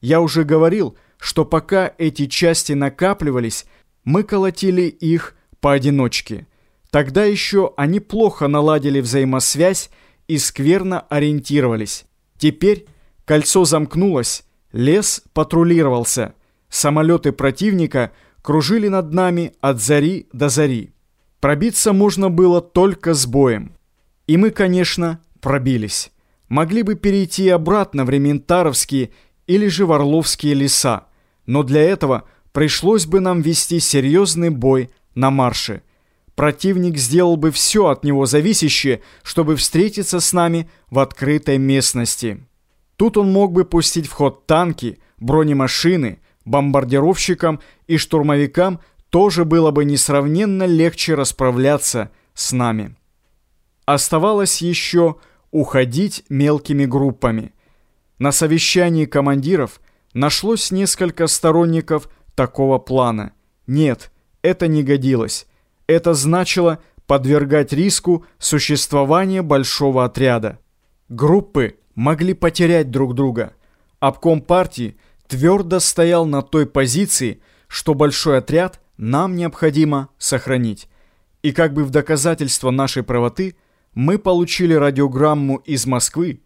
Я уже говорил, что пока эти части накапливались, мы колотили их поодиночке. Тогда еще они плохо наладили взаимосвязь и скверно ориентировались. Теперь кольцо замкнулось, лес патрулировался, самолеты противника кружили над нами от зари до зари. Пробиться можно было только с боем. И мы, конечно, пробились. Могли бы перейти обратно в Рементаровские или же в Орловские леса, но для этого пришлось бы нам вести серьезный бой на марше. Противник сделал бы все от него зависящее, чтобы встретиться с нами в открытой местности. Тут он мог бы пустить в ход танки, бронемашины, бомбардировщикам и штурмовикам тоже было бы несравненно легче расправляться с нами. Оставалось еще уходить мелкими группами. На совещании командиров нашлось несколько сторонников такого плана. Нет, это не годилось. Это значило подвергать риску существование большого отряда. Группы могли потерять друг друга. Обком партии твердо стоял на той позиции, что большой отряд нам необходимо сохранить. И как бы в доказательство нашей правоты – мы получили радиограмму из Москвы,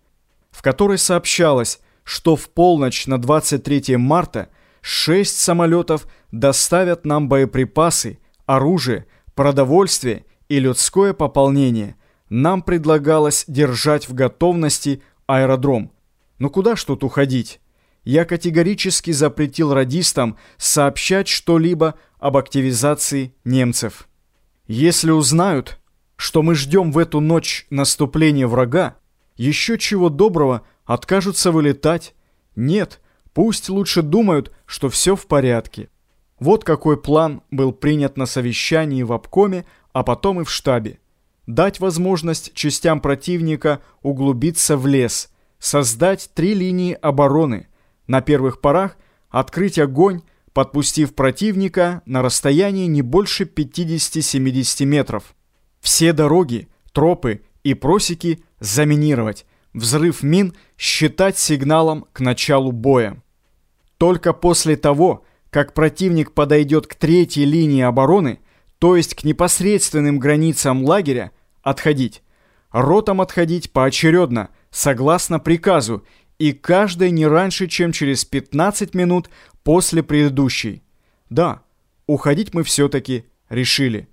в которой сообщалось, что в полночь на 23 марта шесть самолетов доставят нам боеприпасы, оружие, продовольствие и людское пополнение. Нам предлагалось держать в готовности аэродром. Но куда ж тут уходить? Я категорически запретил радистам сообщать что-либо об активизации немцев. Если узнают, что мы ждем в эту ночь наступления врага, еще чего доброго откажутся вылетать. Нет, пусть лучше думают, что все в порядке. Вот какой план был принят на совещании в обкоме, а потом и в штабе. Дать возможность частям противника углубиться в лес, создать три линии обороны. На первых порах открыть огонь, подпустив противника на расстояние не больше 50-70 метров. Все дороги, тропы и просеки заминировать, взрыв мин считать сигналом к началу боя. Только после того, как противник подойдет к третьей линии обороны, то есть к непосредственным границам лагеря, отходить. Ротам отходить поочередно, согласно приказу, и каждой не раньше, чем через 15 минут после предыдущей. Да, уходить мы все-таки решили.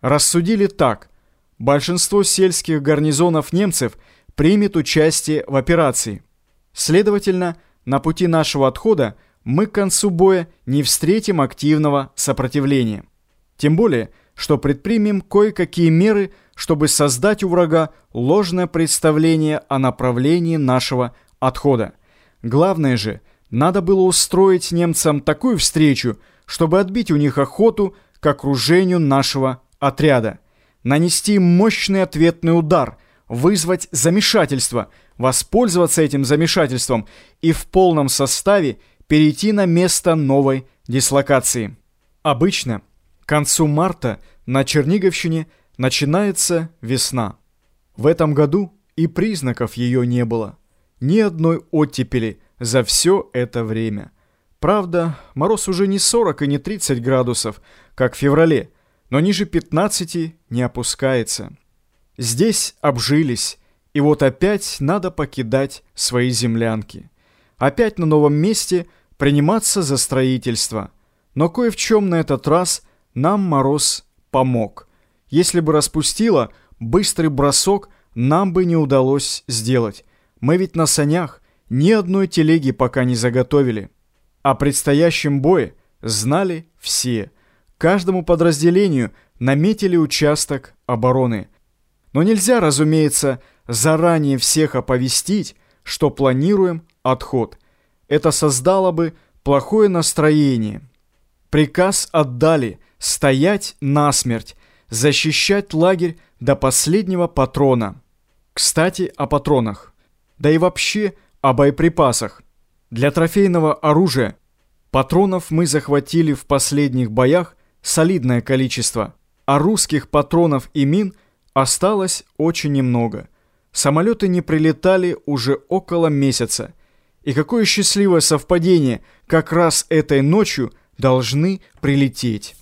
Рассудили так. Большинство сельских гарнизонов немцев примет участие в операции. Следовательно, на пути нашего отхода мы к концу боя не встретим активного сопротивления. Тем более, что предпримем кое-какие меры, чтобы создать у врага ложное представление о направлении нашего отхода. Главное же, надо было устроить немцам такую встречу, чтобы отбить у них охоту к окружению нашего отряда, нанести мощный ответный удар, вызвать замешательство, воспользоваться этим замешательством и в полном составе перейти на место новой дислокации. Обычно к концу марта на Черниговщине начинается весна. В этом году и признаков ее не было. Ни одной оттепели за все это время. Правда, мороз уже не 40 и не 30 градусов, как в феврале, но ниже 15 не опускается. Здесь обжились, и вот опять надо покидать свои землянки. Опять на новом месте приниматься за строительство. Но кое в чем на этот раз нам Мороз помог. Если бы распустило, быстрый бросок нам бы не удалось сделать. Мы ведь на санях ни одной телеги пока не заготовили. О предстоящем бое знали все – Каждому подразделению наметили участок обороны. Но нельзя, разумеется, заранее всех оповестить, что планируем отход. Это создало бы плохое настроение. Приказ отдали стоять насмерть, защищать лагерь до последнего патрона. Кстати, о патронах. Да и вообще о боеприпасах. Для трофейного оружия патронов мы захватили в последних боях солидное количество, а русских патронов и мин осталось очень немного. Самолеты не прилетали уже около месяца, И какое счастливое совпадение, как раз этой ночью должны прилететь.